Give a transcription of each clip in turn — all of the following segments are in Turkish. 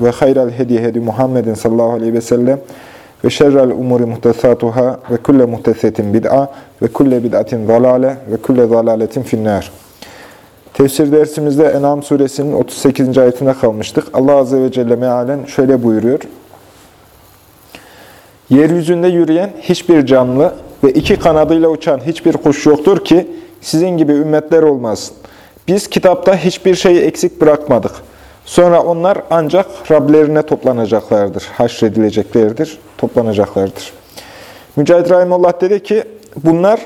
ve hayral hedi hedi Muhammedin sallallahu aleyhi ve sellem ve şerrel umuri muhtesatuhâ ve kulle muhtesetin bid'a ve kulle bid'atin zalale ve kulle zalaletin finnâr. Tefsir dersimizde En'am suresinin 38. ayetine kalmıştık. Allah Azze ve Celle mealen şöyle buyuruyor. Yeryüzünde yürüyen hiçbir canlı ve iki kanadıyla uçan hiçbir kuş yoktur ki sizin gibi ümmetler olmasın. Biz kitapta hiçbir şeyi eksik bırakmadık. Sonra onlar ancak Rablerine toplanacaklardır, haşredileceklerdir, toplanacaklardır. Mücahit Rahimullah dedi ki, bunlar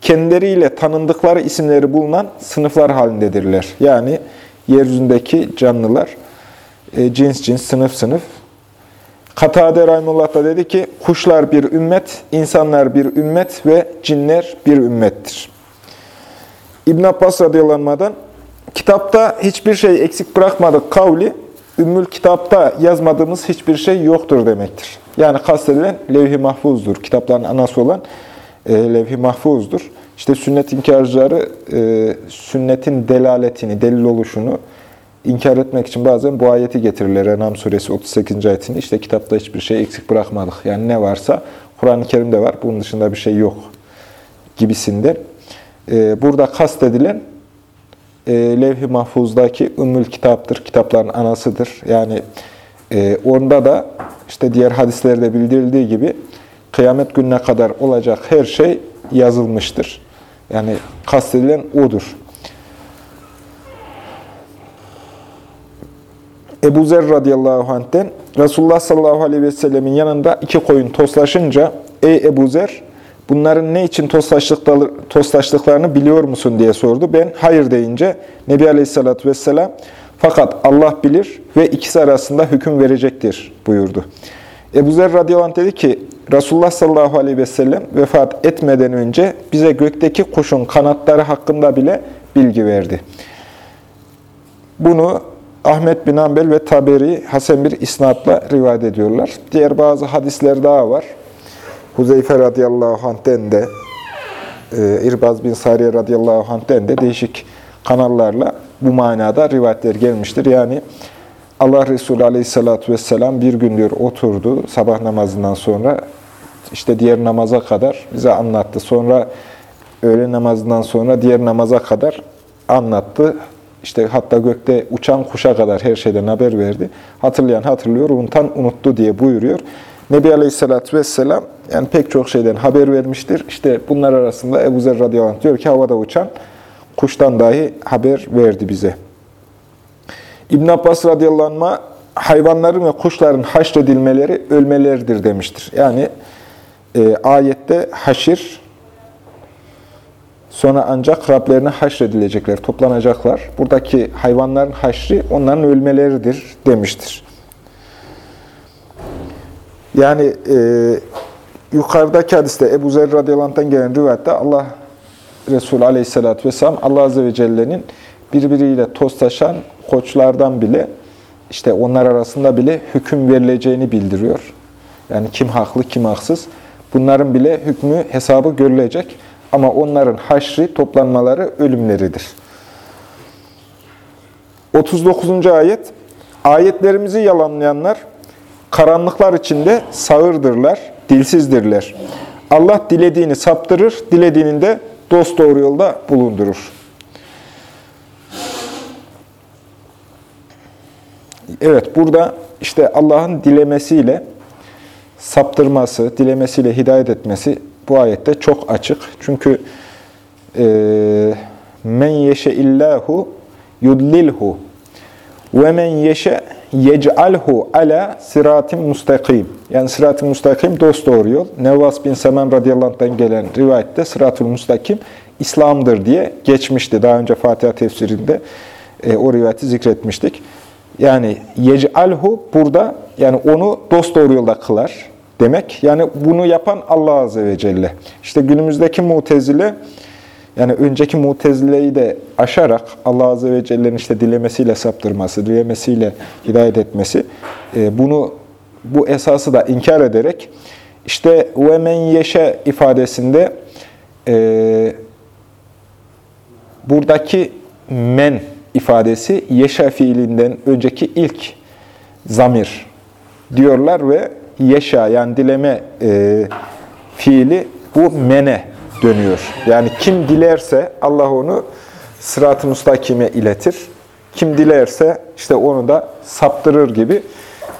kendileriyle tanındıkları isimleri bulunan sınıflar halindedirler. Yani yeryüzündeki canlılar, e, cins cins, sınıf sınıf. Katade Rahimullah da dedi ki, kuşlar bir ümmet, insanlar bir ümmet ve cinler bir ümmettir. İbn Abbas radıyallahu kitapta hiçbir şey eksik bırakmadık kavli, Ümmül kitapta yazmadığımız hiçbir şey yoktur demektir. Yani kastedilen levh-i mahfuzdur. Kitapların anası olan e, levh-i mahfuzdur. İşte sünnet inkarcıları e, sünnetin delaletini, delil oluşunu inkar etmek için bazen bu ayeti getirirler. Enam suresi 38. ayetini. İşte kitapta hiçbir şey eksik bırakmadık. Yani ne varsa Kur'an-ı Kerim'de var. Bunun dışında bir şey yok gibisinden. E, burada kastedilen e, levh-i mahfuzdaki ümmül kitaptır, kitapların anasıdır. Yani e, onda da işte diğer hadislerde bildirildiği gibi kıyamet gününe kadar olacak her şey yazılmıştır. Yani kastedilen odur. Ebu Zer radıyallahu anh'ten Resulullah sallallahu aleyhi ve sellemin yanında iki koyun toslaşınca Ey Ebu Zer bunların ne için toslaştıklarını biliyor musun diye sordu. Ben hayır deyince Nebi Aleyhisselatü Vesselam fakat Allah bilir ve ikisi arasında hüküm verecektir buyurdu. Ebu Zer radıyallahu anh dedi ki Resulullah sallallahu aleyhi ve sellem vefat etmeden önce bize gökteki kuşun kanatları hakkında bile bilgi verdi. Bunu Ahmet bin Ambel ve Taberi Hasan bir isnatla rivayet ediyorlar. Diğer bazı hadisler daha var. Huzeyfe radıyallahu anh'den de, e, İrbaz bin Sariye radıyallahu anh'den de değişik kanallarla bu manada rivayetler gelmiştir. Yani Allah Resulü aleyhissalatü vesselam bir gün diyor oturdu sabah namazından sonra işte diğer namaza kadar bize anlattı. Sonra öğle namazından sonra diğer namaza kadar anlattı. İşte hatta gökte uçan kuşa kadar her şeyden haber verdi. Hatırlayan hatırlıyor, unutan unuttu diye buyuruyor. Nebi Aleyhisselatü Vesselam yani pek çok şeyden haber vermiştir. İşte bunlar arasında Ebu Zer radıyallahu diyor ki havada uçan kuştan dahi haber verdi bize. İbn Abbas radıyallahu hayvanların ve kuşların haşredilmeleri ölmeleridir demiştir. Yani e, ayette haşir sonra ancak Rablerine haşredilecekler, toplanacaklar. Buradaki hayvanların haşri onların ölmeleridir demiştir. Yani e, yukarıdaki hadiste Ebu Zer radıyallahu gelen rivayette Allah Resulü aleyhissalatü vesselam Allah Azze ve Celle'nin birbiriyle toztaşan koçlardan bile işte onlar arasında bile hüküm verileceğini bildiriyor. Yani kim haklı, kim haksız. Bunların bile hükmü, hesabı görülecek. Ama onların haşri, toplanmaları ölümleridir. 39. ayet. Ayetlerimizi yalanlayanlar karanlıklar içinde sağırdırlar, dilsizdirler. Allah dilediğini saptırır, dilediğini de dost doğru yolda bulundurur. Evet, burada işte Allah'ın dilemesiyle saptırması, dilemesiyle hidayet etmesi bu ayette çok açık. Çünkü men yeşe illahu yudlilhu men yeşe yec'alhu ala siratim mustakim. Yani sırat-ı mustakim dost doğru yol. Nevvas bin Semen radıyallahu anh'tan gelen rivayette sırat-ı mustakim İslam'dır diye geçmişti. Daha önce Fatiha tefsirinde e, o rivayeti zikretmiştik. Yani yec'alhu burada yani onu dost doğru yolda kılar. demek. Yani bunu yapan Allah Azze ve Celle. İşte günümüzdeki mutezile, yani önceki mutezileyi de aşarak Allah Azze ve Celle'nin işte dilemesiyle saptırması, dilemesiyle hidayet etmesi, e, bunu bu esası da inkar ederek, işte ve men yeşe ifadesinde e, buradaki men ifadesi yeşe fiilinden önceki ilk zamir diyorlar ve yeşa yani dileme e, fiili bu mene dönüyor. Yani kim dilerse Allah onu sırat-ı müstakime iletir. Kim dilerse işte onu da saptırır gibi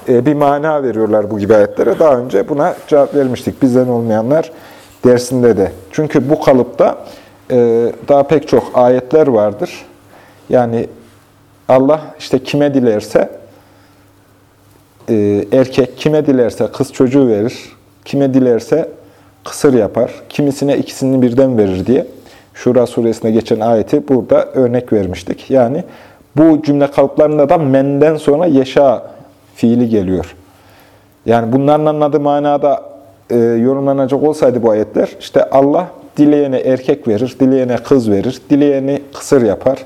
e, bir mana veriyorlar bu gibi ayetlere. Daha önce buna cevap vermiştik. Bizden olmayanlar dersinde de. Çünkü bu kalıpta e, daha pek çok ayetler vardır. Yani Allah işte kime dilerse e, erkek, kime dilerse kız çocuğu verir, kime dilerse kısır yapar, kimisine ikisini birden verir diye Şura suresine geçen ayeti burada örnek vermiştik. Yani bu cümle kalıplarında da menden sonra yeşa fiili geliyor. Yani bunların anladığı manada e, yorumlanacak olsaydı bu ayetler, işte Allah dileyene erkek verir, dileyene kız verir, dileyeni kısır yapar,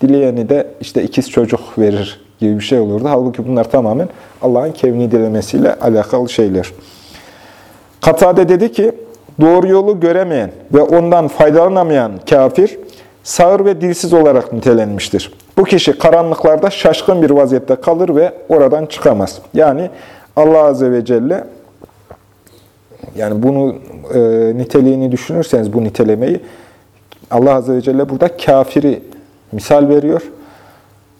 dileyeni de işte ikiz çocuk verir gibi bir şey olurdu. Halbuki bunlar tamamen Allah'ın kevni dilemesiyle alakalı şeyler. Katade dedi ki, doğru yolu göremeyen ve ondan faydalanamayan kafir, sağır ve dilsiz olarak nitelenmiştir. Bu kişi karanlıklarda şaşkın bir vaziyette kalır ve oradan çıkamaz. Yani Allah Azze ve Celle, yani bunu e, niteliğini düşünürseniz bu nitelemeyi, Allah Azze ve Celle burada kafiri misal veriyor.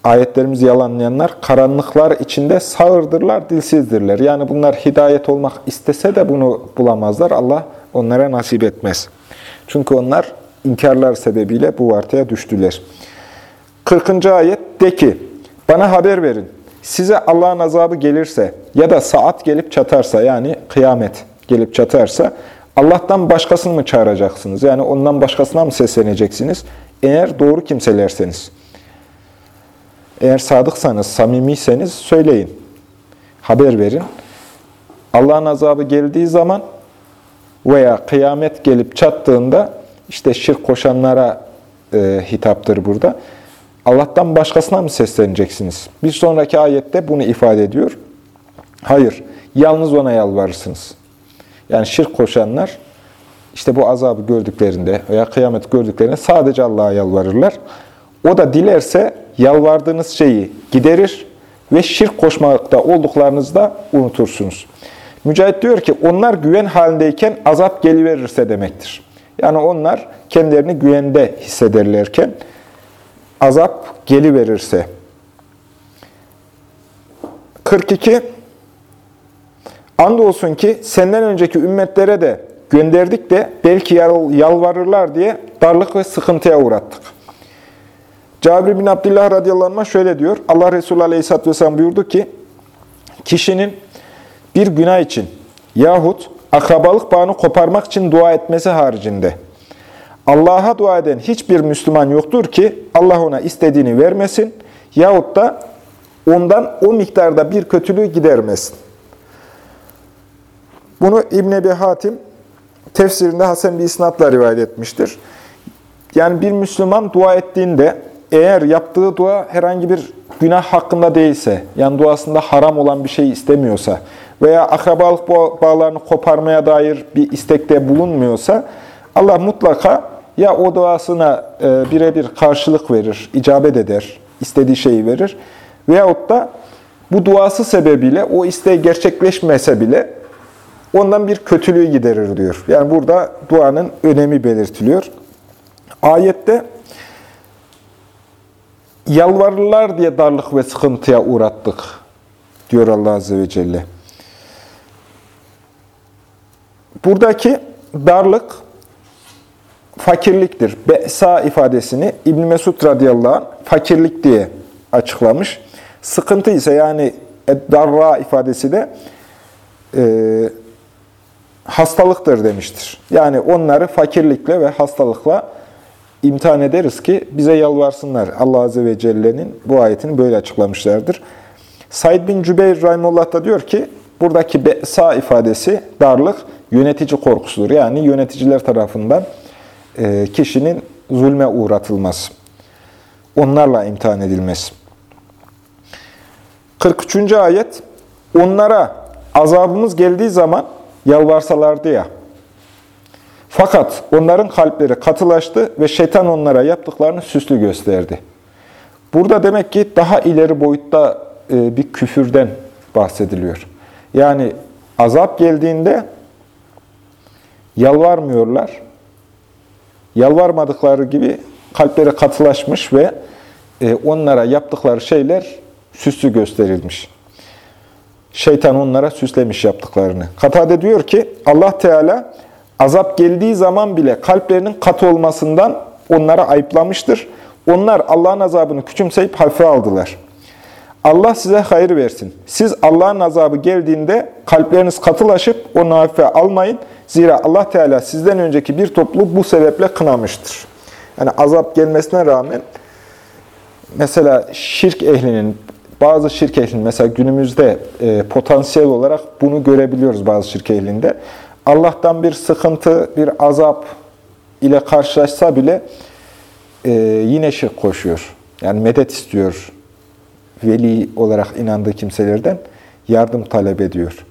Ayetlerimizi yalanlayanlar karanlıklar içinde sağırdırlar, dilsizdirler. Yani bunlar hidayet olmak istese de bunu bulamazlar. Allah onlara nasip etmez. Çünkü onlar inkarlar sebebiyle bu vartaya düştüler. 40. ayet de ki, bana haber verin. Size Allah'ın azabı gelirse ya da saat gelip çatarsa yani kıyamet gelip çatarsa Allah'tan başkasını mı çağıracaksınız? Yani ondan başkasına mı sesleneceksiniz? Eğer doğru kimselerseniz. Eğer sadıksanız, samimiyseniz söyleyin. Haber verin. Allah'ın azabı geldiği zaman veya kıyamet gelip çattığında işte şirk koşanlara e, hitaptır burada. Allah'tan başkasına mı sesleneceksiniz? Bir sonraki ayette bunu ifade ediyor. Hayır, yalnız ona yalvarırsınız. Yani şirk koşanlar işte bu azabı gördüklerinde veya kıyamet gördüklerinde sadece Allah'a yalvarırlar. O da dilerse yalvardığınız şeyi giderir ve şirk koşmakta olduklarınızda unutursunuz. Mücahit diyor ki onlar güven halindeyken azap geliverirse demektir. Yani onlar kendilerini güvende hissederlerken azap geliverirse. 42 Andolsun ki senden önceki ümmetlere de gönderdik de belki yalvarırlar diye darlık ve sıkıntıya uğrattık. Cabir bin Abdullah radıyallahu anh şöyle diyor. Allah Resulü aleyhisselatü vesselam buyurdu ki, kişinin bir günah için yahut akrabalık bağını koparmak için dua etmesi haricinde Allah'a dua eden hiçbir Müslüman yoktur ki Allah ona istediğini vermesin yahut da ondan o miktarda bir kötülüğü gidermesin. Bunu İbn Ebi Hatim tefsirinde Hasan bir isnatla rivayet etmiştir. Yani bir Müslüman dua ettiğinde eğer yaptığı dua herhangi bir günah hakkında değilse, yani duasında haram olan bir şey istemiyorsa veya akrabalık bağlarını koparmaya dair bir istekte bulunmuyorsa, Allah mutlaka ya o duasına e, birebir karşılık verir, icabet eder, istediği şeyi verir veyahut da bu duası sebebiyle o isteği gerçekleşmese bile ondan bir kötülüğü giderir diyor. Yani burada duanın önemi belirtiliyor. Ayette yalvarırlar diye darlık ve sıkıntıya uğrattık diyor Allah Azze ve Celle. Buradaki darlık fakirliktir. Be'sa ifadesini İbn Mesud radıyallahu anh fakirlik diye açıklamış. Sıkıntı ise yani darra ifadesi de e, hastalıktır demiştir. Yani onları fakirlikle ve hastalıkla imtihan ederiz ki bize yalvarsınlar. Allah Azze ve Celle'nin bu ayetini böyle açıklamışlardır. Said bin Cübeyr Rahimullah da diyor ki, buradaki be'sa ifadesi darlık yönetici korkusudur. Yani yöneticiler tarafından e, kişinin zulme uğratılması. Onlarla imtihan edilmesi. 43. ayet Onlara azabımız geldiği zaman yalvarsalardı ya. Fakat onların kalpleri katılaştı ve şeytan onlara yaptıklarını süslü gösterdi. Burada demek ki daha ileri boyutta e, bir küfürden bahsediliyor. Yani azap geldiğinde yalvarmıyorlar. Yalvarmadıkları gibi kalpleri katılaşmış ve e, onlara yaptıkları şeyler süslü gösterilmiş. Şeytan onlara süslemiş yaptıklarını. Katade diyor ki Allah Teala azap geldiği zaman bile kalplerinin katı olmasından onlara ayıplamıştır. Onlar Allah'ın azabını küçümseyip hafife aldılar. Allah size hayır versin. Siz Allah'ın azabı geldiğinde kalpleriniz katılaşıp onu hafife almayın. Zira Allah Teala sizden önceki bir toplu bu sebeple kınamıştır. Yani azap gelmesine rağmen mesela şirk ehlinin, bazı şirk ehlinin, mesela günümüzde e, potansiyel olarak bunu görebiliyoruz bazı şirk ehlinde. Allah'tan bir sıkıntı, bir azap ile karşılaşsa bile e, yine şirk koşuyor. Yani medet istiyor. Veli olarak inandığı kimselerden yardım talep ediyor.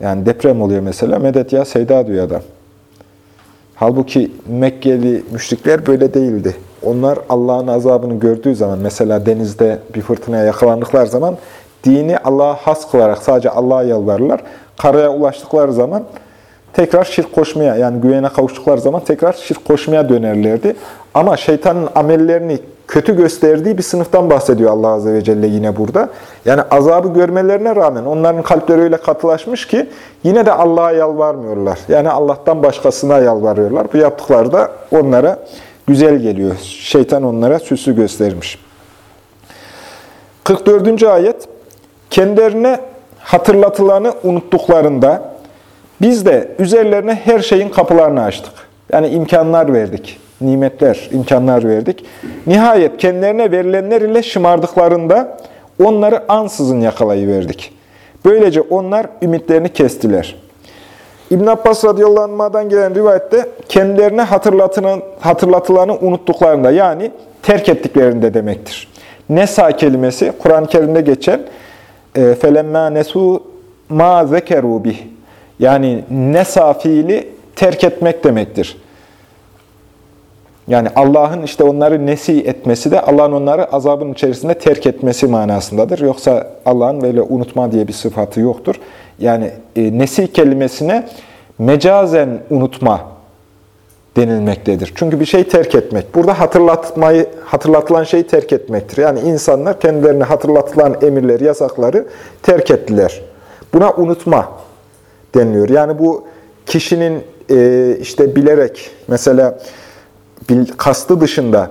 Yani deprem oluyor mesela, medet ya Seyda diyor adam. Halbuki Mekkeli müşrikler böyle değildi. Onlar Allah'ın azabını gördüğü zaman, mesela denizde bir fırtınaya yakalandıkları zaman, dini Allah'a has kılarak sadece Allah'a yalvarırlar. Karaya ulaştıkları zaman tekrar şirk koşmaya, yani güvene kavuştukları zaman tekrar şirk koşmaya dönerlerdi. Ama şeytanın amellerini kötü gösterdiği bir sınıftan bahsediyor Allah Azze ve Celle yine burada. Yani azabı görmelerine rağmen onların kalpleri öyle katılaşmış ki yine de Allah'a yalvarmıyorlar. Yani Allah'tan başkasına yalvarıyorlar. Bu yaptıkları da onlara güzel geliyor. Şeytan onlara süsü göstermiş. 44. ayet Kendilerine hatırlatılanı unuttuklarında biz de üzerlerine her şeyin kapılarını açtık. Yani imkanlar verdik nimetler, imkanlar verdik. Nihayet kendilerine verilenler ile şımardıklarında onları ansızın yakalayıverdik. Böylece onlar ümitlerini kestiler. İbn Abbas radıyallahu gelen rivayette kendilerine hatırlatılan, hatırlatılanı unuttuklarında yani terk ettiklerinde demektir. Nesa kelimesi Kur'an-ı Kerim'de geçen فَلَمَّا نَسُوا ma zekeru bih yani nesa fiili terk etmek demektir. Yani Allah'ın işte onları nesi etmesi de Allah'ın onları azabın içerisinde terk etmesi manasındadır. Yoksa Allah'ın böyle unutma diye bir sıfatı yoktur. Yani e, nesi kelimesine mecazen unutma denilmektedir. Çünkü bir şey terk etmek. Burada hatırlatmayı, hatırlatılan şeyi terk etmektir. Yani insanlar kendilerine hatırlatılan emirleri, yasakları terk ettiler. Buna unutma deniliyor. Yani bu kişinin e, işte bilerek mesela kastı dışında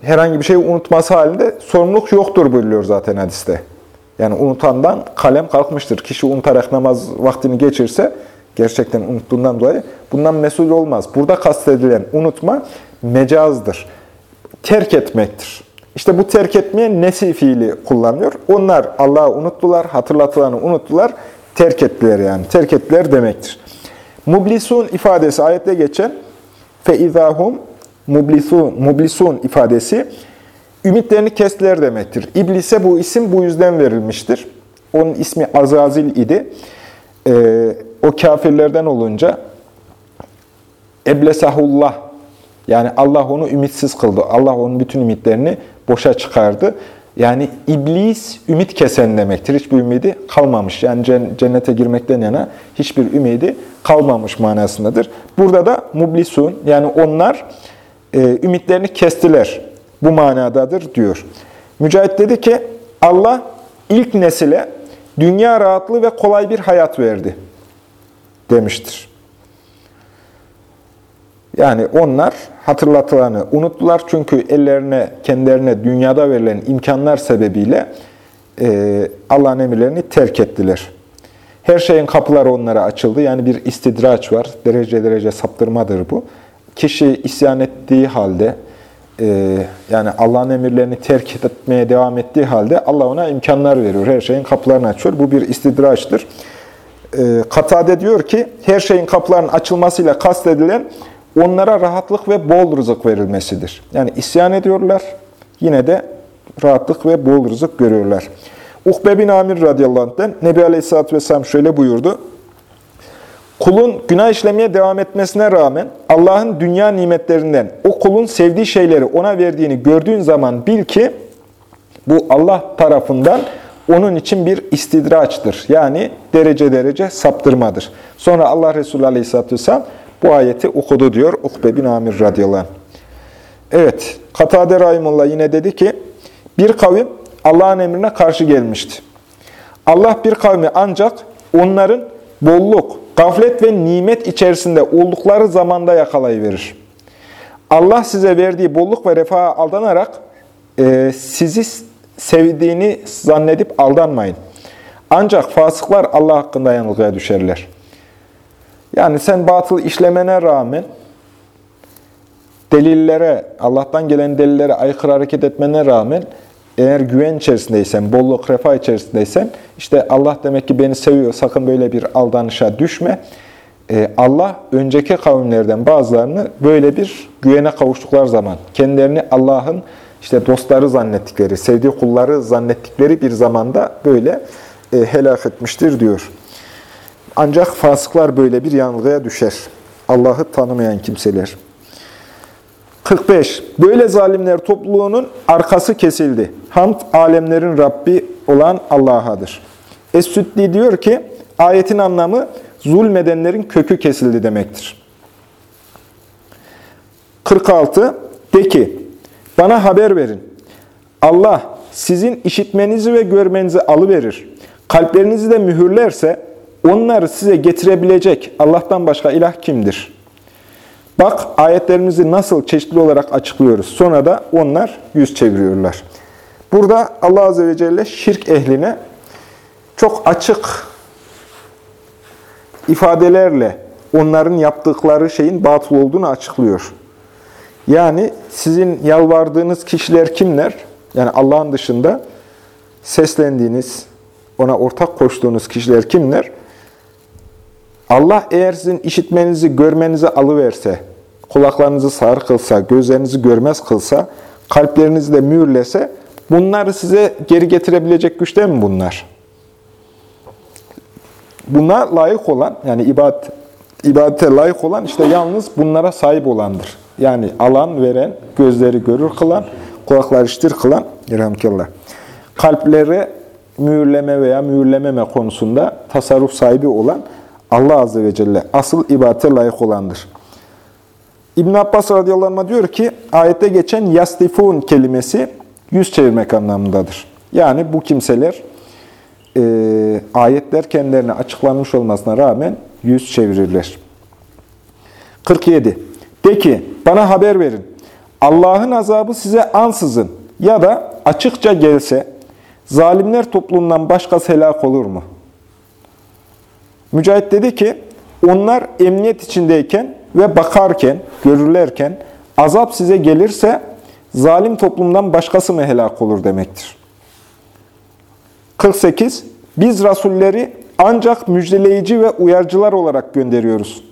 herhangi bir şeyi unutması halinde sorumluluk yoktur buyuruyor zaten hadiste. Yani unutandan kalem kalkmıştır. Kişi unutarak namaz vaktini geçirse, Gerçekten unuttuğundan dolayı bundan mesul olmaz. Burada kastedilen unutma mecazdır. Terk etmektir. İşte bu terk etmeye nesi fiili kullanıyor. Onlar Allah'ı unuttular, hatırlatılanı unuttular, terk ettiler yani. Terk ettiler demektir. Mublisun ifadesi ayette geçen feizahum mublisun, mublisun ifadesi ümitlerini kestiler demektir. İblise bu isim bu yüzden verilmiştir. Onun ismi Azazil idi. Ee, o kafirlerden olunca Eblesahullah yani Allah onu ümitsiz kıldı. Allah onun bütün ümitlerini boşa çıkardı. Yani iblis ümit kesen demektir. Hiçbir ümidi kalmamış. Yani cennete girmekten yana hiçbir ümidi kalmamış manasındadır. Burada da mublisun yani onlar e, ümitlerini kestiler. Bu manadadır diyor. Mücahit dedi ki Allah ilk nesile dünya rahatlığı ve kolay bir hayat verdi demiştir. Yani onlar hatırlatılanı unuttular çünkü ellerine, kendilerine dünyada verilen imkanlar sebebiyle e, Allah'ın emirlerini terk ettiler. Her şeyin kapıları onlara açıldı. Yani bir istidraç var. Derece derece saptırmadır bu kişi isyan ettiği halde, e, yani Allah'ın emirlerini terk etmeye devam ettiği halde Allah ona imkanlar veriyor. Her şeyin kapılarını açıyor. Bu bir istidraçtır. E, Katade diyor ki her şeyin kapılarının açılmasıyla kastedilen onlara rahatlık ve bol rızık verilmesidir. Yani isyan ediyorlar. Yine de rahatlık ve bol rızık görüyorlar. Ukbe bin Amir radıyallahu anh'den Nebi Aleyhisselatü Vesselam şöyle buyurdu. Kulun günah işlemeye devam etmesine rağmen Allah'ın dünya nimetlerinden o kulun sevdiği şeyleri ona verdiğini gördüğün zaman bil ki bu Allah tarafından onun için bir istidraçtır. Yani derece derece saptırmadır. Sonra Allah Resulü Aleyhisselatü Vesselam bu ayeti okudu diyor Ukbe bin Amir radıyallahu anh. Evet, Katade Rahimullah yine dedi ki, bir kavim Allah'ın emrine karşı gelmişti. Allah bir kavmi ancak onların bolluk, gaflet ve nimet içerisinde oldukları zamanda yakalayıverir. Allah size verdiği bolluk ve refaha aldanarak e, sizi sevdiğini zannedip aldanmayın. Ancak fasıklar Allah hakkında yanılgıya düşerler. Yani sen batıl işlemene rağmen delillere, Allah'tan gelen delillere aykırı hareket etmene rağmen eğer güven içerisindeysen, bolluk, refah içerisindeysen, işte Allah demek ki beni seviyor, sakın böyle bir aldanışa düşme. Ee, Allah önceki kavimlerden bazılarını böyle bir güvene kavuştukları zaman, kendilerini Allah'ın işte dostları zannettikleri, sevdiği kulları zannettikleri bir zamanda böyle e, helak etmiştir diyor. Ancak fasıklar böyle bir yanılgıya düşer. Allah'ı tanımayan kimseler. 45. Böyle zalimler topluluğunun arkası kesildi. Hamd alemlerin Rabbi olan Allah'adır. Es-Süddi diyor ki, ayetin anlamı zulmedenlerin kökü kesildi demektir. 46. De ki, bana haber verin. Allah sizin işitmenizi ve görmenizi alıverir. Kalplerinizi de mühürlerse, onları size getirebilecek Allah'tan başka ilah kimdir?'' Bak ayetlerimizi nasıl çeşitli olarak açıklıyoruz. Sonra da onlar yüz çeviriyorlar. Burada Allah Azze ve Celle şirk ehline çok açık ifadelerle onların yaptıkları şeyin batıl olduğunu açıklıyor. Yani sizin yalvardığınız kişiler kimler? Yani Allah'ın dışında seslendiğiniz, ona ortak koştuğunuz kişiler kimler? Allah eğer sizin işitmenizi, görmenizi alıverse, kulaklarınızı sağır kılsa, gözlerinizi görmez kılsa, kalplerinizi de mühürlese, bunları size geri getirebilecek güçte mi bunlar? Buna layık olan, yani ibadet, ibadete layık olan işte yalnız bunlara sahip olandır. Yani alan, veren, gözleri görür kılan, kulakları iştir kılan, irhamkallah. Kalpleri mühürleme veya mühürlememe konusunda tasarruf sahibi olan, Allah Azze ve Celle asıl ibadete layık olandır. İbn Abbas radıyallahu diyor ki, ayette geçen yastifun kelimesi yüz çevirmek anlamındadır. Yani bu kimseler e, ayetler kendilerine açıklanmış olmasına rağmen yüz çevirirler. 47. De ki, bana haber verin. Allah'ın azabı size ansızın ya da açıkça gelse, zalimler topluluğundan başkası helak olur mu? Mücahit dedi ki, onlar emniyet içindeyken ve bakarken, görürlerken azap size gelirse zalim toplumdan başkası mı helak olur demektir. 48. Biz rasulleri ancak müjdeleyici ve uyarıcılar olarak gönderiyoruz.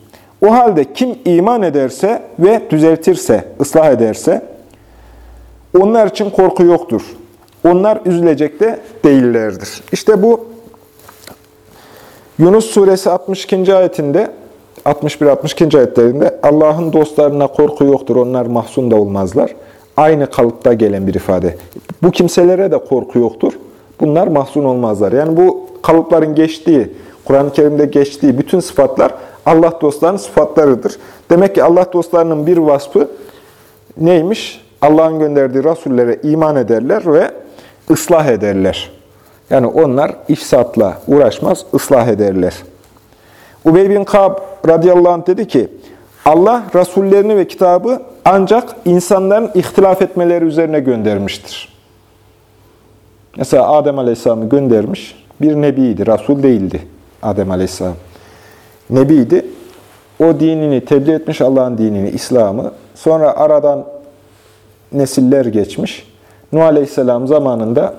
O halde kim iman ederse ve düzeltirse, ıslah ederse onlar için korku yoktur. Onlar üzülecek de değillerdir. İşte bu Yunus suresi 62. ayetinde 61-62. ayetlerinde Allah'ın dostlarına korku yoktur, onlar mahzun da olmazlar. Aynı kalıpta gelen bir ifade. Bu kimselere de korku yoktur, bunlar mahzun olmazlar. Yani bu kalıpların geçtiği, Kur'an-ı Kerim'de geçtiği bütün sıfatlar Allah dostlarının sıfatlarıdır. Demek ki Allah dostlarının bir vasfı neymiş? Allah'ın gönderdiği rasullere iman ederler ve ıslah ederler. Yani onlar ifsatla uğraşmaz, ıslah ederler. Ubey bin Kab radıyallahu anh dedi ki, Allah rasullerini ve kitabı ancak insanların ihtilaf etmeleri üzerine göndermiştir. Mesela Adem Aleyhisselam'ı göndermiş, bir nebiydi, rasul değildi Adem Aleyhisselam. Nebiydi, o dinini tebliğ etmiş Allah'ın dinini, İslam'ı. Sonra aradan nesiller geçmiş. Nuh Aleyhisselam zamanında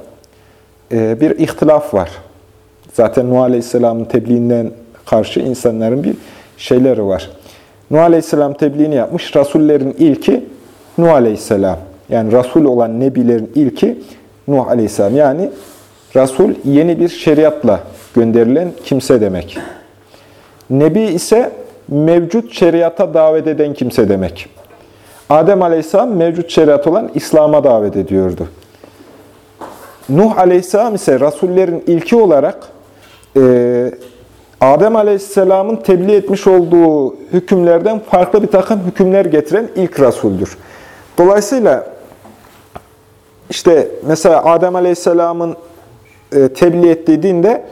e, bir ihtilaf var. Zaten Nuh Aleyhisselam'ın tebliğinden karşı insanların bir şeyleri var. Nuh Aleyhisselam tebliğini yapmış. Rasullerin ilki Nuh Aleyhisselam. Yani Rasul olan Nebilerin ilki Nuh Aleyhisselam. Yani Rasul yeni bir şeriatla gönderilen kimse demek. Nebi ise mevcut şeriata davet eden kimse demek. Adem Aleyhisselam mevcut şeriat olan İslam'a davet ediyordu. Nuh Aleyhisselam ise Rasullerin ilki olarak e, Adem Aleyhisselam'ın tebliğ etmiş olduğu hükümlerden farklı bir takım hükümler getiren ilk Rasuldür. Dolayısıyla işte mesela Adem Aleyhisselam'ın e, tebliğ ettiği dinde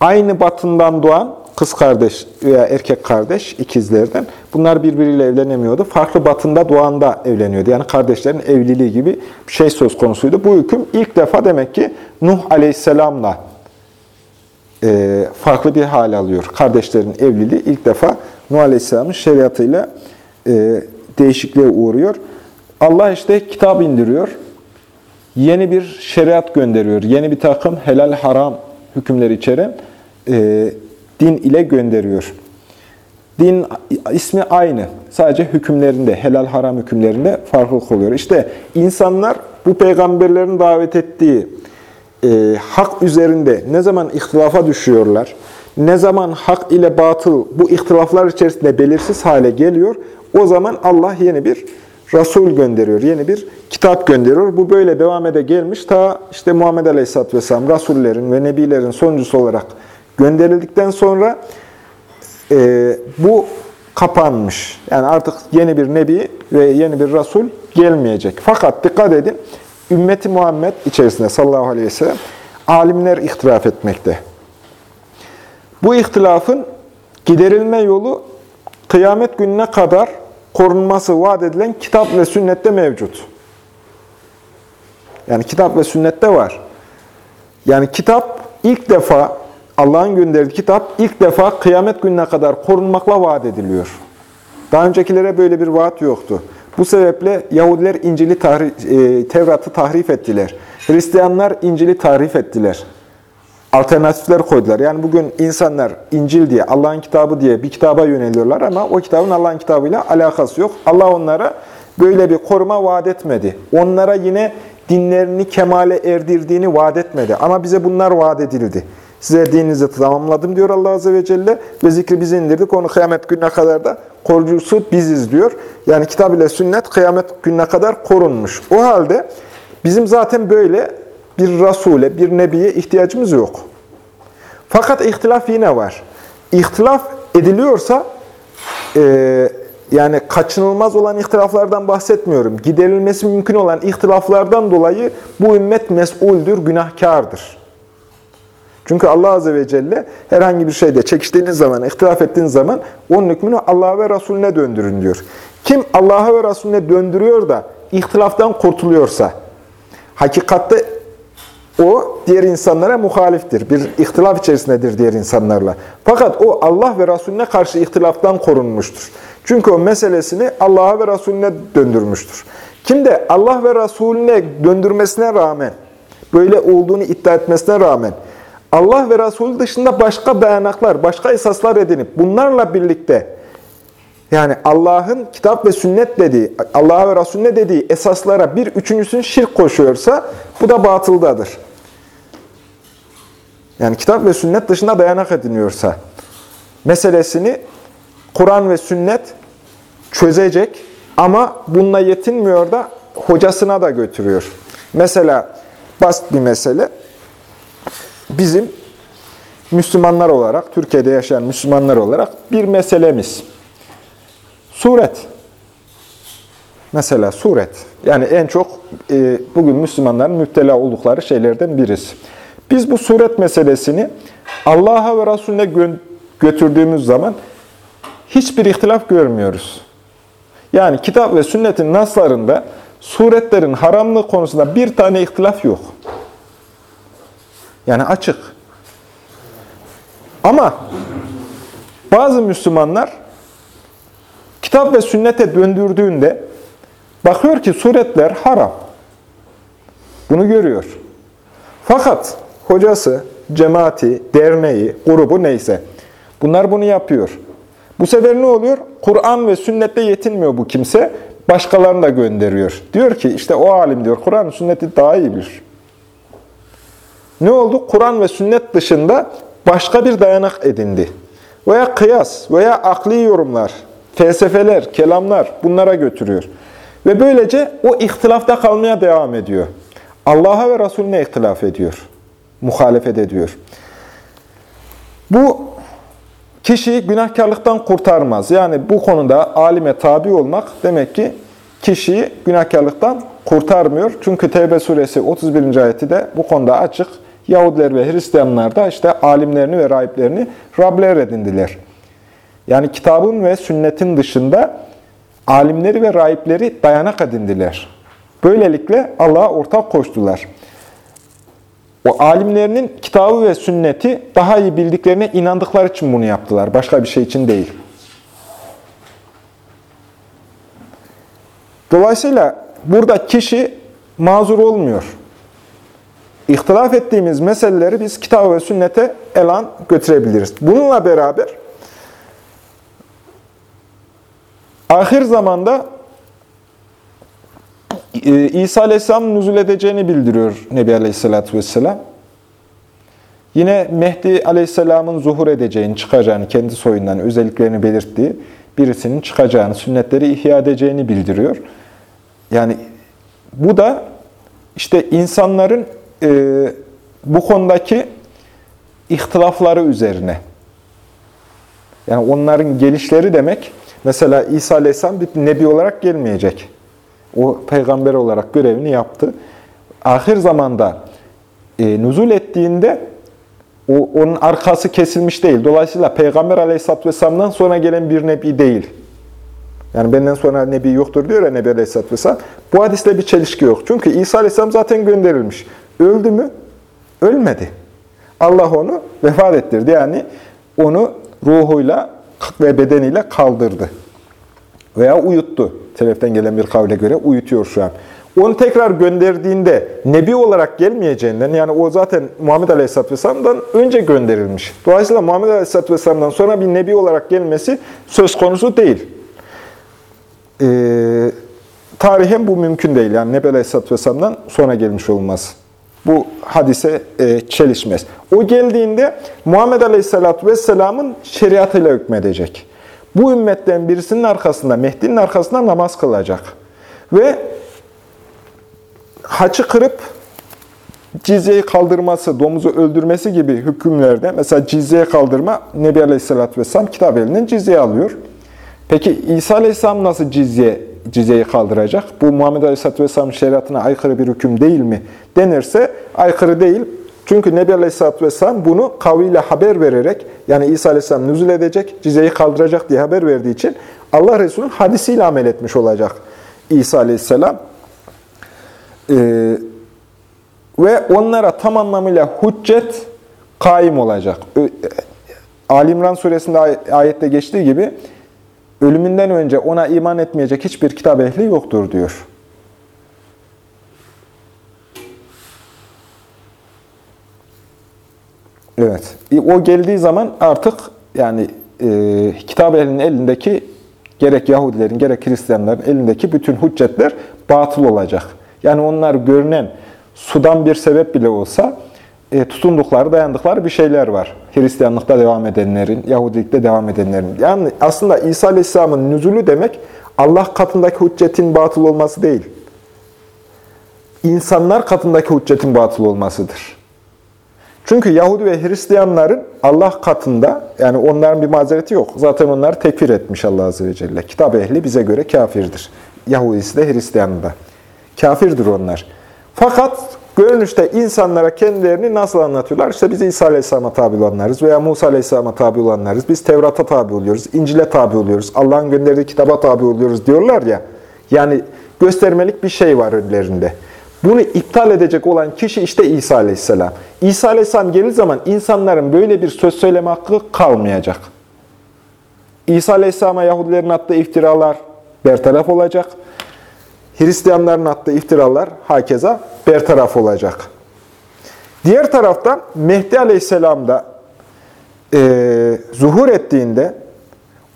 aynı batından doğan kız kardeş veya erkek kardeş ikizlerden bunlar birbiriyle evlenemiyordu. Farklı batında doğanda evleniyordu. Yani kardeşlerin evliliği gibi bir şey söz konusuydu. Bu hüküm ilk defa demek ki Nuh Aleyhisselam'la e, farklı bir hal alıyor. Kardeşlerin evliliği ilk defa Nuh Aleyhisselam'ın şeriatıyla e, değişikliğe uğruyor. Allah işte kitap indiriyor. Yeni bir şeriat gönderiyor. Yeni bir takım helal haram hükümleri içeren e, din ile gönderiyor. Din ismi aynı. Sadece hükümlerinde, helal haram hükümlerinde farklılık oluyor. İşte insanlar bu peygamberlerin davet ettiği e, hak üzerinde ne zaman ihtilafa düşüyorlar, ne zaman hak ile batıl bu ihtilaflar içerisinde belirsiz hale geliyor, o zaman Allah yeni bir Resul gönderiyor, yeni bir kitap gönderiyor. Bu böyle devam ede gelmiş. Ta işte Muhammed Aleyhisselatü Vesselam, Rasullerin ve Nebilerin sonuncusu olarak gönderildikten sonra e, bu kapanmış. Yani artık yeni bir Nebi ve yeni bir Resul gelmeyecek. Fakat dikkat edin, ümmeti Muhammed içerisinde sallallahu aleyhi ve sellem alimler ihtilaf etmekte. Bu ihtilafın giderilme yolu kıyamet gününe kadar korunması vaat edilen kitap ve sünnette mevcut. Yani kitap ve sünnette var. Yani kitap ilk defa, Allah'ın gönderdiği kitap ilk defa kıyamet gününe kadar korunmakla vaat ediliyor. Daha öncekilere böyle bir vaat yoktu. Bu sebeple Yahudiler İncil'i e, Tevrat'ı tahrif ettiler. Hristiyanlar İncil'i tahrif ettiler. Alternatifler koydular. Yani bugün insanlar İncil diye, Allah'ın kitabı diye bir kitaba yöneliyorlar ama o kitabın Allah'ın kitabıyla alakası yok. Allah onlara böyle bir koruma vaat etmedi. Onlara yine dinlerini kemale erdirdiğini vaat etmedi. Ama bize bunlar vaat edildi. Size dininizi tamamladım diyor Allah Azze ve Celle ve zikri bize indirdik. Onu kıyamet gününe kadar da korucusu biziz diyor. Yani kitab ile sünnet kıyamet gününe kadar korunmuş. O halde bizim zaten böyle bir Rasule, bir Nebiye ihtiyacımız yok. Fakat ihtilaf yine var. İhtilaf ediliyorsa e, yani kaçınılmaz olan ihtilaflardan bahsetmiyorum. Giderilmesi mümkün olan ihtilaflardan dolayı bu ümmet mes'uldür, günahkardır. Çünkü Allah Azze ve Celle herhangi bir şeyde çekiştiğiniz zaman, ihtilaf ettiğiniz zaman onun hükmünü Allah'a ve Resulüne döndürün diyor. Kim Allah'a ve Resulüne döndürüyor da ihtilaftan kurtuluyorsa, hakikatte o diğer insanlara muhaliftir. Bir ihtilaf içerisindedir diğer insanlarla. Fakat o Allah ve Resulüne karşı ihtilaftan korunmuştur. Çünkü o meselesini Allah'a ve Resulüne döndürmüştür. Kim de Allah ve Resulüne döndürmesine rağmen, böyle olduğunu iddia etmesine rağmen, Allah ve Resulü dışında başka dayanaklar, başka esaslar edinip bunlarla birlikte yani Allah'ın kitap ve sünnet dediği, Allah'a ve Resulüne dediği esaslara bir üçüncüsünü şirk koşuyorsa bu da batıldadır. Yani kitap ve sünnet dışında dayanak ediniyorsa meselesini Kur'an ve sünnet çözecek ama bununla yetinmiyor da hocasına da götürüyor. Mesela basit bir mesele bizim Müslümanlar olarak, Türkiye'de yaşayan Müslümanlar olarak bir meselemiz. Suret. Mesela suret. Yani en çok e, bugün Müslümanların müptela oldukları şeylerden birisi. Biz bu suret meselesini Allah'a ve Resulüne gö götürdüğümüz zaman hiçbir ihtilaf görmüyoruz. Yani kitap ve sünnetin naslarında suretlerin haramlığı konusunda bir tane ihtilaf yok. Yani açık. Ama bazı Müslümanlar kitap ve sünnete döndürdüğünde Bakıyor ki suretler haram. Bunu görüyor. Fakat hocası, cemaati, derneği, grubu neyse bunlar bunu yapıyor. Bu sefer ne oluyor? Kur'an ve sünnette yetinmiyor bu kimse. Başkalarını da gönderiyor. Diyor ki işte o alim diyor Kur'an sünneti daha iyi bilir. Ne oldu? Kur'an ve sünnet dışında başka bir dayanak edindi. Veya kıyas veya akli yorumlar, felsefeler, kelamlar bunlara götürüyor. Ve böylece o ihtilafta kalmaya devam ediyor. Allah'a ve Resulüne ihtilaf ediyor. Muhalefet ediyor. Bu kişiyi günahkarlıktan kurtarmaz. Yani bu konuda alime tabi olmak demek ki kişiyi günahkarlıktan kurtarmıyor. Çünkü Tevbe suresi 31. ayeti de bu konuda açık. Yahudiler ve Hristiyanlar da işte alimlerini ve rahiplerini Rabler edindiler. Yani kitabın ve sünnetin dışında alimleri ve rahipleri dayanak edindiler. Böylelikle Allah'a ortak koştular. O alimlerinin kitabı ve sünneti daha iyi bildiklerine inandıkları için bunu yaptılar. Başka bir şey için değil. Dolayısıyla burada kişi mazur olmuyor. İhtilaf ettiğimiz meseleleri biz kitap ve sünnete elan götürebiliriz. Bununla beraber ahir zamanda e, İsa Aleyhisselam'ın nüzul edeceğini bildiriyor Nebi Aleyhisselatü Vesselam. Yine Mehdi Aleyhisselam'ın zuhur edeceğini, çıkacağını, kendi soyundan özelliklerini belirttiği birisinin çıkacağını, sünnetleri ihya edeceğini bildiriyor. Yani bu da işte insanların e, bu konudaki ihtilafları üzerine. Yani onların gelişleri demek, mesela İsa Aleyhisselam bir nebi olarak gelmeyecek. O peygamber olarak görevini yaptı. Ahir zamanda e, nüzul ettiğinde o, onun arkası kesilmiş değil. Dolayısıyla Peygamber Aleyhisselatü Vesselam'dan sonra gelen bir nebi değil. Yani benden sonra nebi yoktur diyor ya Nebi Aleyhisselatü Vesselam. Bu hadiste bir çelişki yok. Çünkü İsa Aleyhisselam zaten gönderilmiş. Öldü mü? Ölmedi. Allah onu vefat ettirdi. Yani onu ruhuyla ve bedeniyle kaldırdı. Veya uyuttu. Seleften gelen bir kavle göre uyutuyor şu an. Onu tekrar gönderdiğinde nebi olarak gelmeyeceğinden, yani o zaten Muhammed Aleyhisselatü Vesselam'dan önce gönderilmiş. Dolayısıyla Muhammed Aleyhisselatü Vesselam'dan sonra bir nebi olarak gelmesi söz konusu değil. Ee, tarihen bu mümkün değil. Yani Nebi Aleyhisselatü Vesselam'dan sonra gelmiş olmaz. Bu hadise e, çelişmez. O geldiğinde Muhammed Aleyhisselatü Vesselam'ın şeriatıyla hükmedecek. Bu ümmetten birisinin arkasında, Mehdi'nin arkasında namaz kılacak. Ve haçı kırıp cizyeyi kaldırması, domuzu öldürmesi gibi hükümlerde, mesela cizye kaldırma, Nebi Aleyhisselatü Vesselam kitap elinden cizye alıyor. Peki İsa Aleyhisselam nasıl cizye, cizyeyi kaldıracak? Bu Muhammed Aleyhisselatü Vesselam'ın şeriatına aykırı bir hüküm değil mi? Denirse aykırı değil. Çünkü Nebi Aleyhisselatü Vesselam bunu kavliyle haber vererek, yani İsa Aleyhisselam nüzul edecek, cizyeyi kaldıracak diye haber verdiği için Allah Resulü'nün hadisiyle amel etmiş olacak İsa Aleyhisselam. Ee, ve onlara tam anlamıyla hüccet kaim olacak. Ali İmran suresinde ayette geçtiği gibi, ölümünden önce ona iman etmeyecek hiçbir kitap ehli yoktur diyor. Evet. O geldiği zaman artık yani e, kitap ehlinin elindeki gerek Yahudilerin gerek Hristiyanların elindeki bütün hüccetler batıl olacak. Yani onlar görünen sudan bir sebep bile olsa e, tutundukları, dayandıkları bir şeyler var. Hristiyanlıkta devam edenlerin, Yahudilikte devam edenlerin. Yani aslında İsa Aleyhisselam'ın nüzulü demek Allah katındaki hüccetin batıl olması değil. İnsanlar katındaki hüccetin batıl olmasıdır. Çünkü Yahudi ve Hristiyanların Allah katında, yani onların bir mazereti yok. Zaten onları tekfir etmiş Allah Azze ve Celle. Kitap ehli bize göre kafirdir. Yahudisi de Hristiyanı da. Kafirdir onlar. Fakat görünüşte insanlara kendilerini nasıl anlatıyorlar? İşte biz İsa Aleyhisselam'a tabi olanlarız veya Musa Aleyhisselam'a tabi olanlarız. Biz Tevrat'a tabi oluyoruz, İncil'e tabi oluyoruz, Allah'ın gönderdiği kitaba tabi oluyoruz diyorlar ya. Yani göstermelik bir şey var önlerinde. Bunu iptal edecek olan kişi işte İsa Aleyhisselam. İsa Aleyhisselam geldiği zaman insanların böyle bir söz söyleme hakkı kalmayacak. İsa Aleyhisselam'a Yahudilerin attığı iftiralar bertaraf olacak. Hristiyanların attığı iftiralar hakeza bertaraf olacak. Diğer taraftan Mehdi Aleyhisselam da e, zuhur ettiğinde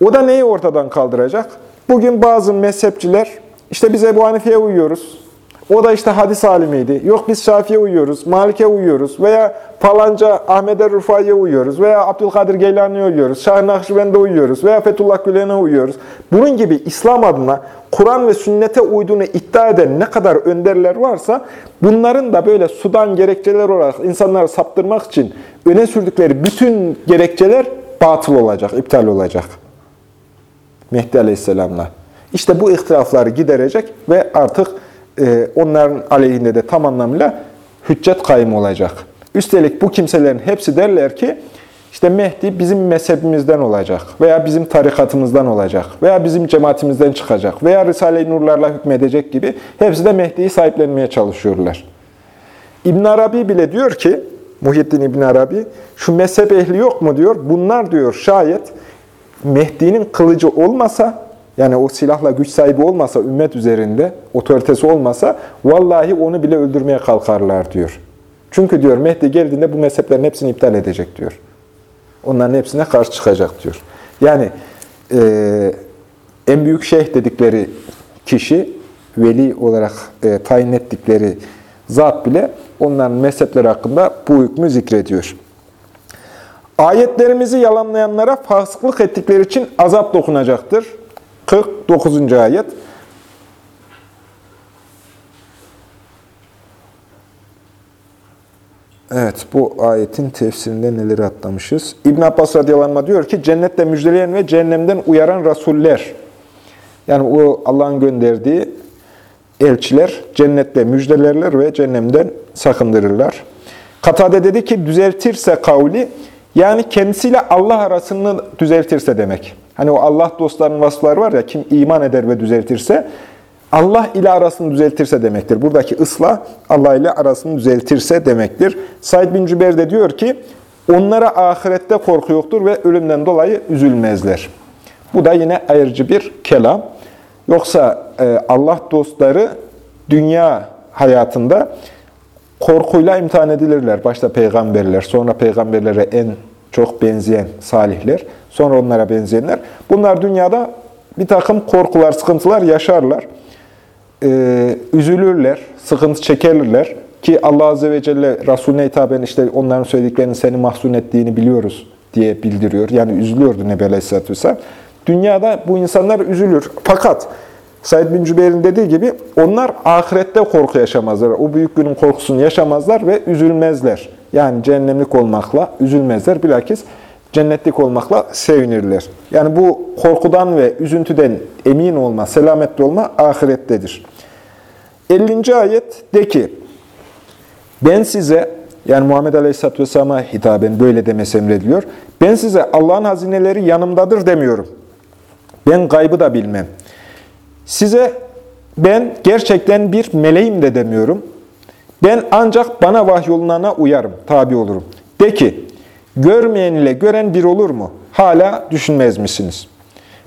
o da neyi ortadan kaldıracak? Bugün bazı mezhepçiler işte biz Ebu Hanife'ye uyuyoruz. O da işte hadis alimiydi. Yok biz Şafi'ye uyuyoruz, Malik'e uyuyoruz veya falanca Ahmet er Rufai'ye uyuyoruz veya Abdülkadir Geylani'ye uyuyoruz, Şah-ı Nakşibend'e uyuyoruz veya Fethullah Gülen'e uyuyoruz. Bunun gibi İslam adına Kur'an ve sünnete uyduğunu iddia eden ne kadar önderler varsa bunların da böyle sudan gerekçeler olarak insanları saptırmak için öne sürdükleri bütün gerekçeler batıl olacak, iptal olacak. Mehdi Aleyhisselam'la. İşte bu ihtilafları giderecek ve artık e, onların aleyhinde de tam anlamıyla hüccet kaym olacak. Üstelik bu kimselerin hepsi derler ki, işte Mehdi bizim mezhebimizden olacak veya bizim tarikatımızdan olacak veya bizim cemaatimizden çıkacak veya Risale-i Nurlarla hükmedecek gibi hepsi de Mehdi'yi sahiplenmeye çalışıyorlar. İbn Arabi bile diyor ki, Muhyiddin İbn Arabi, şu mezhep ehli yok mu diyor, bunlar diyor şayet Mehdi'nin kılıcı olmasa, yani o silahla güç sahibi olmasa, ümmet üzerinde otoritesi olmasa, vallahi onu bile öldürmeye kalkarlar diyor. Çünkü diyor Mehdi geldiğinde bu mezheplerin hepsini iptal edecek diyor. Onların hepsine karşı çıkacak diyor. Yani e, en büyük şeyh dedikleri kişi, veli olarak e, tayin ettikleri zat bile onların mezhepleri hakkında bu hükmü zikrediyor. Ayetlerimizi yalanlayanlara fasıklık ettikleri için azap dokunacaktır. 49. ayet. Evet, bu ayetin tefsirinde neleri atlamışız? İbn Abbas radıyallahu diyor ki, cennette müjdeleyen ve cehennemden uyaran rasuller, yani o Allah'ın gönderdiği elçiler cennette müjdelerler ve cehennemden sakındırırlar. Katade dedi ki, düzeltirse kavli, yani kendisiyle Allah arasını düzeltirse demek. Hani o Allah dostlarının vasıfları var ya, kim iman eder ve düzeltirse, Allah ile arasını düzeltirse demektir. Buradaki ıslah Allah ile arasını düzeltirse demektir. Said bin Cübeyr de diyor ki, onlara ahirette korku yoktur ve ölümden dolayı üzülmezler. Bu da yine ayırıcı bir kelam. Yoksa e, Allah dostları dünya hayatında korkuyla imtihan edilirler. Başta peygamberler, sonra peygamberlere en çok benzeyen salihler, sonra onlara benzeyenler. Bunlar dünyada bir takım korkular, sıkıntılar yaşarlar. Ee, üzülürler, sıkıntı çekerler ki Allah Azze ve Celle Resulüne hitaben işte onların söylediklerinin seni mahzun ettiğini biliyoruz diye bildiriyor. Yani üzülüyordu Nebi Aleyhisselatü Vesselam. Dünyada bu insanlar üzülür. Fakat Said bin Cübeyr'in dediği gibi onlar ahirette korku yaşamazlar. O büyük günün korkusunu yaşamazlar ve üzülmezler. Yani cehennemlik olmakla üzülmezler. Bilakis cennetlik olmakla sevinirler. Yani bu korkudan ve üzüntüden emin olma, selametli olma ahirettedir. 50. ayet de ki, ben size, yani Muhammed Aleyhisselatü Vesselam'a hitaben böyle demesi emrediliyor. Ben size Allah'ın hazineleri yanımdadır demiyorum. Ben gaybı da bilmem. Size ben gerçekten bir meleğim de demiyorum. Ben ancak bana vahyolunana uyarım, tabi olurum. De ki, görmeyen ile gören bir olur mu? Hala düşünmez misiniz?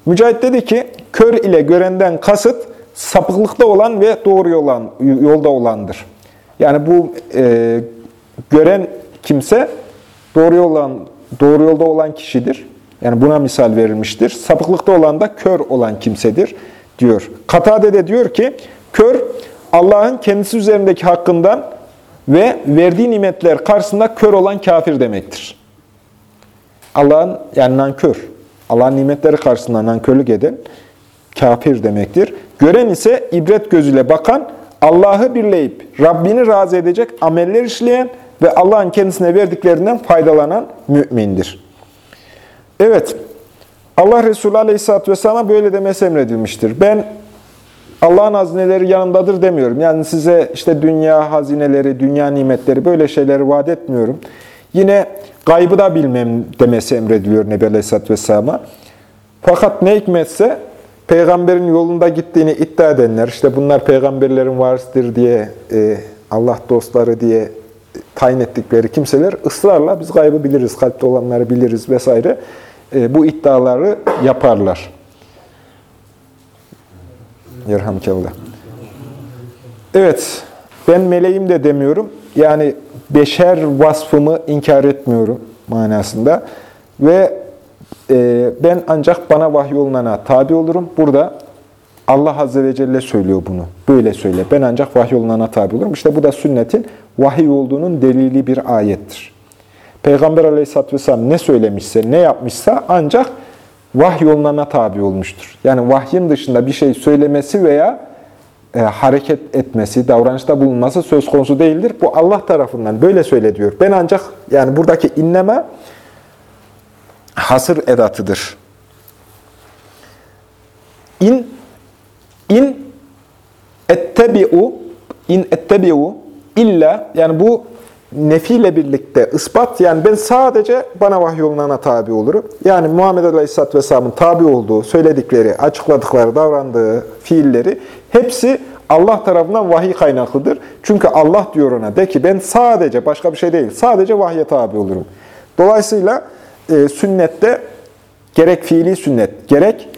Mücahit dedi ki, kör ile görenden kasıt sapıklıkta olan ve doğru yoldan, yolda olandır. Yani bu e, gören kimse doğru yoldan, doğru yolda olan kişidir. Yani buna misal verilmiştir. Sapıklıkta olan da kör olan kimsedir diyor. Katade de diyor ki, kör Allah'ın kendisi üzerindeki hakkından ve verdiği nimetler karşısında kör olan kafir demektir. Allah'ın yani nankör, Allah'ın nimetleri karşısında nankörlük eden kafir demektir. Gören ise ibret gözüyle bakan, Allah'ı birleyip Rabbini razı edecek ameller işleyen ve Allah'ın kendisine verdiklerinden faydalanan mümindir. Evet, Allah Resulü Aleyhisselatü Vesselam'a böyle demesi emredilmiştir. Ben Allah'ın hazineleri yanındadır demiyorum. Yani size işte dünya hazineleri, dünya nimetleri böyle şeyleri vaat etmiyorum. Yine gaybı da bilmem demesi emrediliyor Nebi Aleyhisselatü Vesselam'a. Fakat ne hikmetse peygamberin yolunda gittiğini iddia edenler, işte bunlar peygamberlerin varisidir diye, e, Allah dostları diye tayin ettikleri kimseler ısrarla biz gaybı biliriz, kalpte olanları biliriz vesaire e, bu iddiaları yaparlar. Yerhamkallah. Evet, ben meleğim de demiyorum. Yani beşer vasfımı inkar etmiyorum manasında. Ve e, ben ancak bana vahyolunana tabi olurum. Burada Allah Azze ve Celle söylüyor bunu. Böyle söyle. Ben ancak vahyolunana tabi olurum. İşte bu da sünnetin vahiy olduğunun delili bir ayettir. Peygamber Aleyhisselatü vesselam ne söylemişse, ne yapmışsa ancak vahyolunana tabi olmuştur. Yani vahyin dışında bir şey söylemesi veya e, hareket etmesi, davranışta bulunması söz konusu değildir. Bu Allah tarafından böyle söyle diyor. Ben ancak yani buradaki inleme hasır edatıdır. İn in ettebi'u in ettebi'u illa yani bu nefiyle birlikte ispat yani ben sadece bana vahyolunana tabi olurum. Yani Muhammed Aleyhisselatü Vesselam'ın tabi olduğu, söyledikleri, açıkladıkları, davrandığı fiilleri hepsi Allah tarafından vahiy kaynaklıdır. Çünkü Allah diyor ona de ki ben sadece başka bir şey değil, sadece vahye tabi olurum. Dolayısıyla e, sünnette gerek fiili sünnet, gerek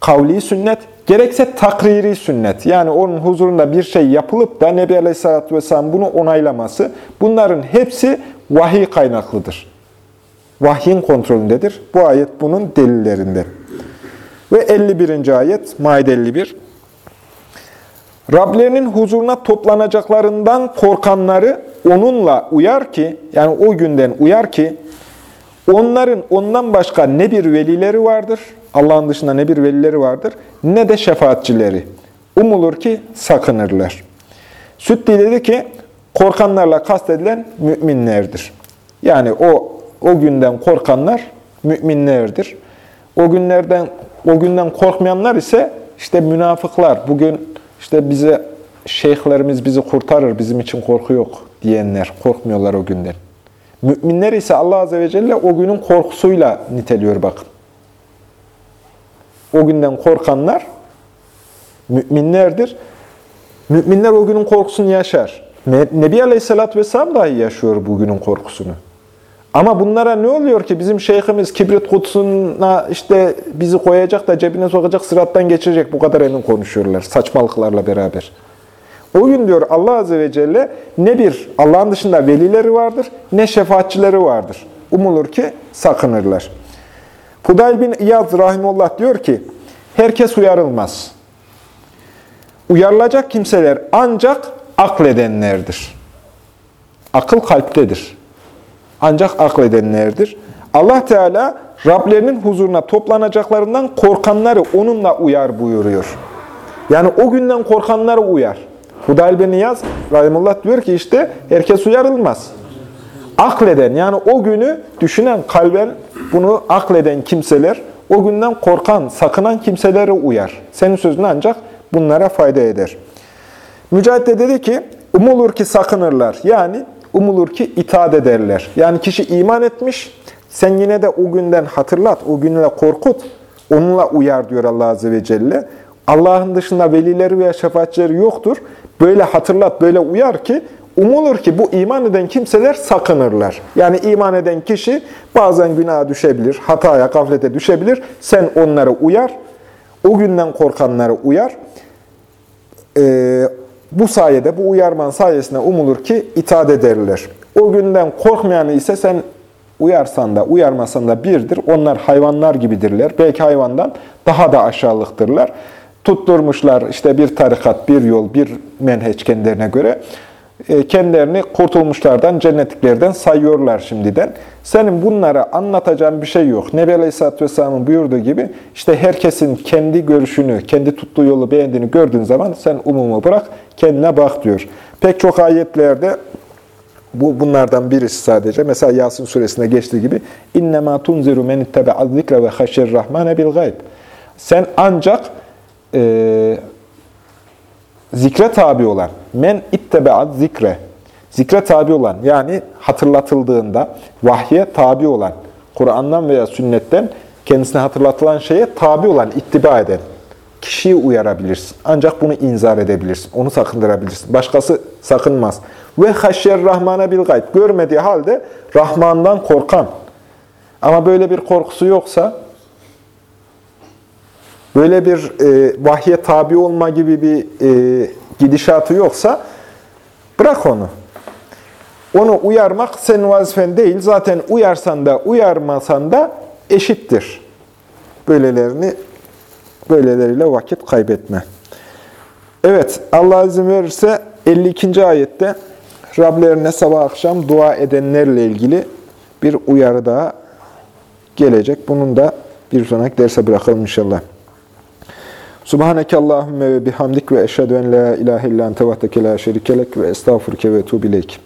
kavli sünnet, gerekse takriri sünnet. Yani onun huzurunda bir şey yapılıp da Nebi Aleyhisselatü Vesselam bunu onaylaması, bunların hepsi vahiy kaynaklıdır. Vahyin kontrolündedir. Bu ayet bunun delillerinde. Ve 51. ayet, Maide 51. Rablerinin huzuruna toplanacaklarından korkanları onunla uyar ki, yani o günden uyar ki, onların ondan başka ne bir velileri vardır, Allah'ın dışında ne bir velileri vardır, ne de şefaatçileri. Umulur ki sakınırlar. Sütti dedi ki, korkanlarla kastedilen müminlerdir. Yani o o günden korkanlar müminlerdir. O günlerden o günden korkmayanlar ise işte münafıklar. Bugün işte bize şeyhlerimiz bizi kurtarır, bizim için korku yok diyenler korkmuyorlar o günden. Müminler ise Allah Azze ve Celle o günün korkusuyla niteliyor bakın. O günden korkanlar müminlerdir. Müminler o günün korkusunu yaşar. Nebi Aleyhisselatü Vesselam dahi yaşıyor bugünün korkusunu. Ama bunlara ne oluyor ki bizim şeyhimiz kibrit kutusuna işte bizi koyacak da cebine sokacak, sırattan geçirecek bu kadar emin konuşuyorlar saçmalıklarla beraber. O gün diyor Allah Azze ve Celle ne bir Allah'ın dışında velileri vardır ne şefaatçileri vardır. Umulur ki sakınırlar. Fudayl bin İyaz Rahimullah diyor ki herkes uyarılmaz. Uyarılacak kimseler ancak akledenlerdir. Akıl kalptedir ancak akledenlerdir. Allah Teala Rablerinin huzuruna toplanacaklarından korkanları onunla uyar buyuruyor. Yani o günden korkanları uyar. Hudayl bin Niyaz Rahimullah diyor ki işte herkes uyarılmaz. Akleden yani o günü düşünen kalben bunu akleden kimseler o günden korkan, sakınan kimselere uyar. Senin sözün ancak bunlara fayda eder. Mücahit de dedi ki umulur ki sakınırlar. Yani umulur ki itaat ederler. Yani kişi iman etmiş, sen yine de o günden hatırlat, o günle korkut, onunla uyar diyor Allah Azze ve Celle. Allah'ın dışında velileri veya şefaatçileri yoktur. Böyle hatırlat, böyle uyar ki, umulur ki bu iman eden kimseler sakınırlar. Yani iman eden kişi bazen günaha düşebilir, hataya, gaflete düşebilir. Sen onları uyar, o günden korkanları uyar. Ee, bu sayede, bu uyarman sayesinde umulur ki itaat ederler. O günden korkmayanı ise sen uyarsan da uyarmasan da birdir. Onlar hayvanlar gibidirler. Belki hayvandan daha da aşağılıktırlar. Tutturmuşlar işte bir tarikat, bir yol, bir menheç kendilerine göre. E, kendilerini kurtulmuşlardan, cennetliklerden sayıyorlar şimdiden. Senin bunlara anlatacağın bir şey yok. Nebi Aleyhisselatü Vesselam'ın buyurduğu gibi işte herkesin kendi görüşünü, kendi tuttuğu yolu beğendiğini gördüğün zaman sen umumu bırak, kendine bak diyor. Pek çok ayetlerde bu bunlardan birisi sadece. Mesela Yasin suresinde geçtiği gibi innema tunziru men ittebe'az zikre ve haşir rahmane bil gayb. Sen ancak e, zikre tabi olan, men ittebe'at zikre, zikre tabi olan, yani hatırlatıldığında vahye tabi olan, Kur'an'dan veya sünnetten kendisine hatırlatılan şeye tabi olan, ittiba eden kişiyi uyarabilirsin. Ancak bunu inzar edebilirsin, onu sakındırabilirsin. Başkası sakınmaz. Ve haşyer rahmana bil gayb. Görmediği halde Rahman'dan korkan. Ama böyle bir korkusu yoksa, böyle bir e, vahye tabi olma gibi bir e, gidişatı yoksa bırak onu. Onu uyarmak senin vazifen değil. Zaten uyarsan da uyarmasan da eşittir. Böylelerini böyleleriyle vakit kaybetme. Evet, Allah izin verirse 52. ayette Rablerine sabah akşam dua edenlerle ilgili bir uyarı daha gelecek. Bunun da bir sonraki derse bırakalım inşallah. Subhaneke Allahümme ve bihamdik ve eşhedü en la ilahe illa ente vahdeke la şerikelek ve estağfurke ve tuğbileyk.